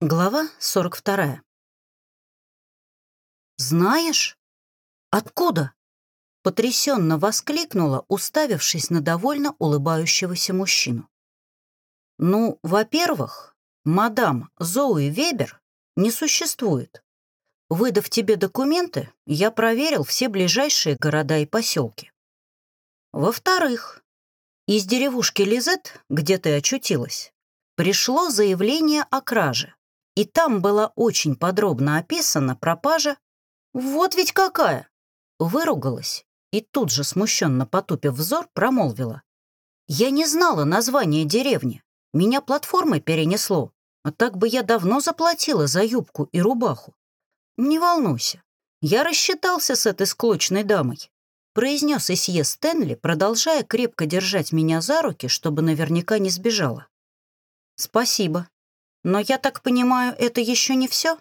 Глава 42. «Знаешь? Откуда?» Потрясенно воскликнула, уставившись на довольно улыбающегося мужчину. «Ну, во-первых, мадам Зоуи Вебер не существует. Выдав тебе документы, я проверил все ближайшие города и поселки. Во-вторых, из деревушки Лизет, где ты очутилась, пришло заявление о краже и там была очень подробно описана пропажа. Вот ведь какая! Выругалась и тут же, смущенно потупив взор, промолвила. Я не знала названия деревни. Меня платформой перенесло, а так бы я давно заплатила за юбку и рубаху. Не волнуйся, я рассчитался с этой склочной дамой, произнес Исье Стэнли, продолжая крепко держать меня за руки, чтобы наверняка не сбежала. «Спасибо», но я так понимаю, это еще не все?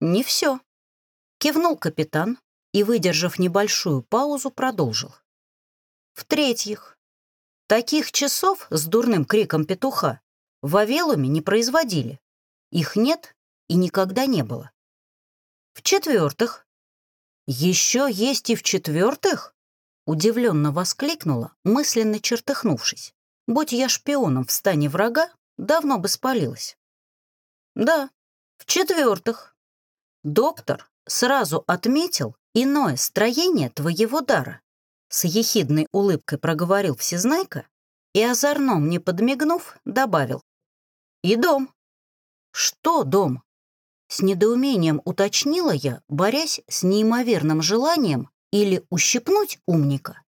Не все. Кивнул капитан и, выдержав небольшую паузу, продолжил. В-третьих, таких часов с дурным криком петуха в Авелуме не производили. Их нет и никогда не было. В-четвертых, еще есть и в-четвертых? Удивленно воскликнула, мысленно чертыхнувшись. Будь я шпионом в стане врага, давно бы спалилась. Да. В-четвертых, доктор сразу отметил иное строение твоего дара. С ехидной улыбкой проговорил Всезнайка и, озорно мне подмигнув, добавил. И дом. Что дом? С недоумением уточнила я, борясь с неимоверным желанием или ущипнуть умника,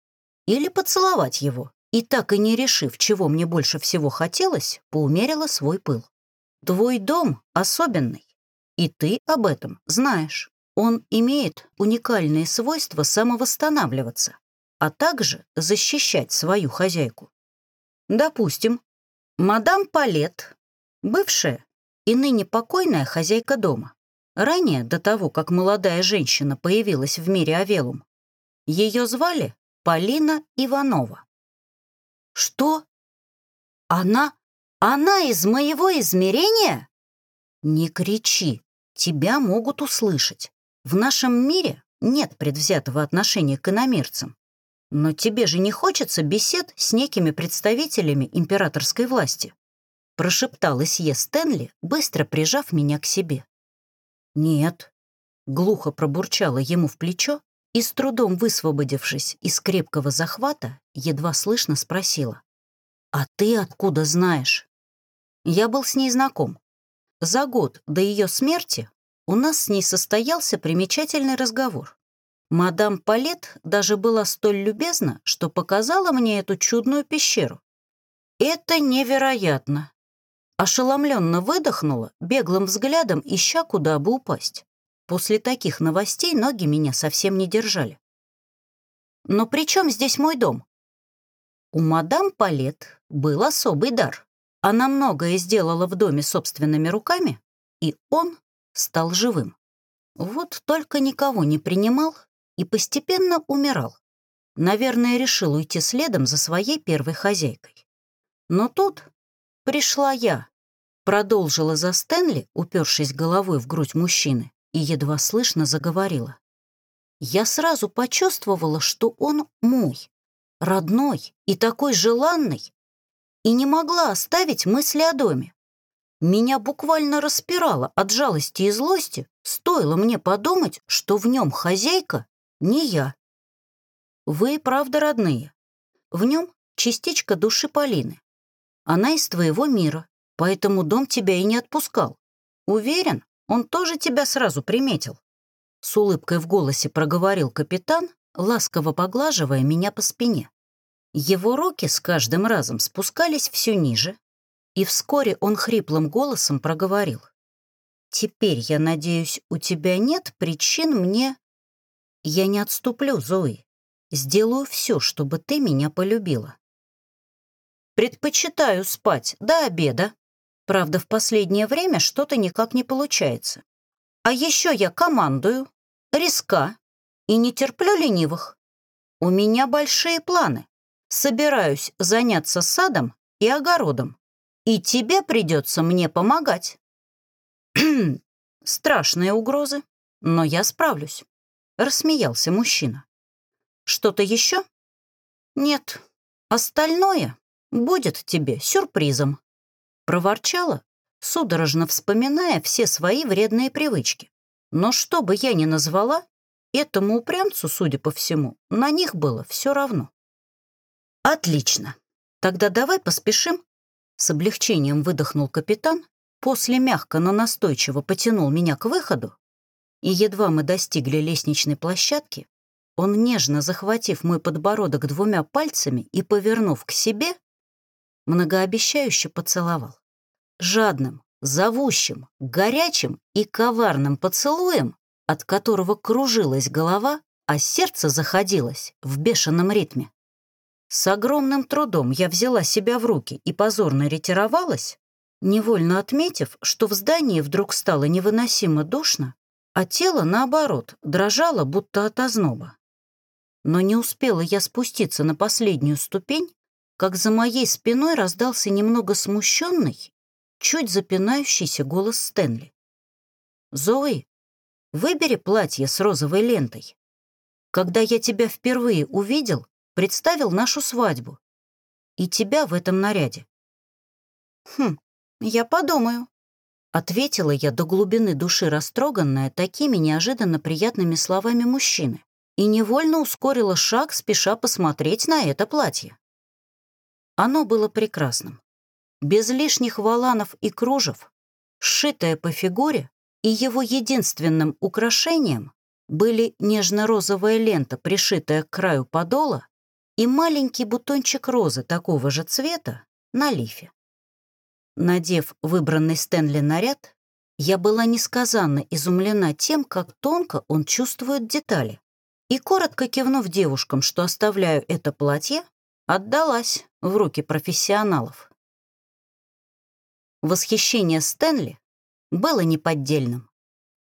или поцеловать его, и так и не решив, чего мне больше всего хотелось, поумерила свой пыл. Твой дом особенный, и ты об этом знаешь. Он имеет уникальные свойства самовосстанавливаться, а также защищать свою хозяйку. Допустим, мадам Палет, бывшая и ныне покойная хозяйка дома, ранее, до того, как молодая женщина появилась в мире Авелум, ее звали Полина Иванова. Что? Она она из моего измерения? Не кричи, тебя могут услышать. В нашем мире нет предвзятого отношения к иномерцам. Но тебе же не хочется бесед с некими представителями императорской власти. Прошептал Исье Стэнли, быстро прижав меня к себе. Нет, глухо пробурчала ему в плечо и, с трудом высвободившись из крепкого захвата, едва слышно спросила. «А ты откуда знаешь?» Я был с ней знаком. За год до ее смерти у нас с ней состоялся примечательный разговор. Мадам Палет даже была столь любезна, что показала мне эту чудную пещеру. Это невероятно. Ошеломленно выдохнула, беглым взглядом ища, куда бы упасть. После таких новостей ноги меня совсем не держали. Но при чем здесь мой дом? У мадам Палет был особый дар. Она многое сделала в доме собственными руками, и он стал живым. Вот только никого не принимал и постепенно умирал. Наверное, решил уйти следом за своей первой хозяйкой. Но тут пришла я, продолжила за Стэнли, упершись головой в грудь мужчины, и едва слышно заговорила. Я сразу почувствовала, что он мой, родной и такой желанный, и не могла оставить мысли о доме. Меня буквально распирало от жалости и злости, стоило мне подумать, что в нем хозяйка не я. Вы, правда, родные. В нем частичка души Полины. Она из твоего мира, поэтому дом тебя и не отпускал. Уверен, он тоже тебя сразу приметил. С улыбкой в голосе проговорил капитан, ласково поглаживая меня по спине. Его руки с каждым разом спускались все ниже, и вскоре он хриплым голосом проговорил. «Теперь, я надеюсь, у тебя нет причин мне...» «Я не отступлю, Зои. Сделаю все, чтобы ты меня полюбила». «Предпочитаю спать до обеда. Правда, в последнее время что-то никак не получается. А еще я командую, риска и не терплю ленивых. У меня большие планы собираюсь заняться садом и огородом, и тебе придется мне помогать. Страшные угрозы, но я справлюсь. Рассмеялся мужчина. Что-то еще? Нет. Остальное будет тебе сюрпризом. Проворчала, судорожно вспоминая все свои вредные привычки. Но что бы я ни назвала, этому упрямцу, судя по всему, на них было все равно. Отлично. Тогда давай поспешим. С облегчением выдохнул капитан, после мягко, но настойчиво потянул меня к выходу, и едва мы достигли лестничной площадки, он, нежно захватив мой подбородок двумя пальцами и повернув к себе, многообещающе поцеловал. Жадным, зовущим, горячим и коварным поцелуем, от которого кружилась голова, а сердце заходилось в бешеном ритме. С огромным трудом я взяла себя в руки и позорно ретировалась, невольно отметив, что в здании вдруг стало невыносимо душно, а тело, наоборот, дрожало, будто от озноба. Но не успела я спуститься на последнюю ступень, как за моей спиной раздался немного смущенный, чуть запинающийся голос Стэнли. «Зои, выбери платье с розовой лентой. Когда я тебя впервые увидел, представил нашу свадьбу. И тебя в этом наряде». «Хм, я подумаю», — ответила я до глубины души растроганная такими неожиданно приятными словами мужчины и невольно ускорила шаг, спеша посмотреть на это платье. Оно было прекрасным. Без лишних валанов и кружев, сшитое по фигуре, и его единственным украшением были нежно-розовая лента, пришитая к краю подола, и маленький бутончик розы такого же цвета на лифе. Надев выбранный Стэнли наряд, я была несказанно изумлена тем, как тонко он чувствует детали и, коротко кивнув девушкам, что оставляю это платье, отдалась в руки профессионалов. Восхищение Стэнли было неподдельным.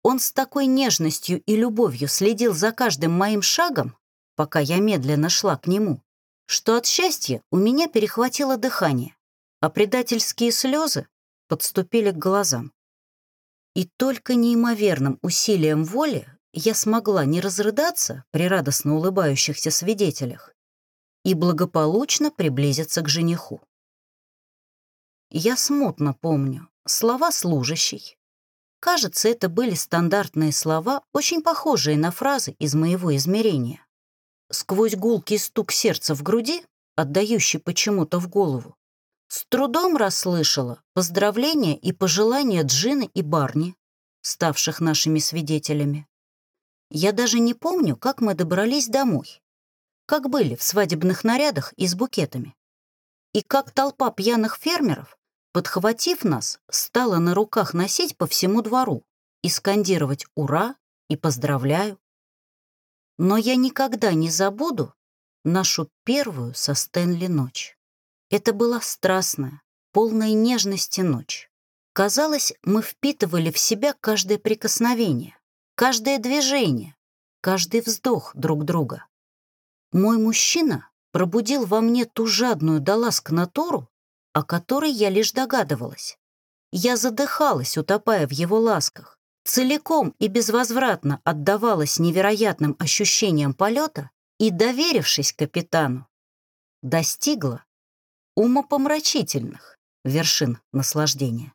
Он с такой нежностью и любовью следил за каждым моим шагом, пока я медленно шла к нему, что от счастья у меня перехватило дыхание, а предательские слезы подступили к глазам. И только неимоверным усилием воли я смогла не разрыдаться при радостно улыбающихся свидетелях и благополучно приблизиться к жениху. Я смутно помню слова служащей. Кажется, это были стандартные слова, очень похожие на фразы из моего измерения. Сквозь гулкий стук сердца в груди, отдающий почему-то в голову, с трудом расслышала поздравления и пожелания Джины и Барни, ставших нашими свидетелями. Я даже не помню, как мы добрались домой. Как были в свадебных нарядах и с букетами. И как толпа пьяных фермеров, подхватив нас, стала на руках носить по всему двору и скандировать «Ура!» и «Поздравляю!». Но я никогда не забуду нашу первую со Стэнли ночь. Это была страстная, полная нежности ночь. Казалось, мы впитывали в себя каждое прикосновение, каждое движение, каждый вздох друг друга. Мой мужчина пробудил во мне ту жадную до ласк натуру, о которой я лишь догадывалась. Я задыхалась, утопая в его ласках, целиком и безвозвратно отдавалась невероятным ощущениям полета и, доверившись капитану, достигла умопомрачительных вершин наслаждения.